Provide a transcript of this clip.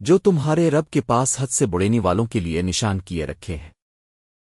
جو تمہارے رب کے پاس حد سے بڑینی والوں کے لیے نشان کیے رکھے ہیں۔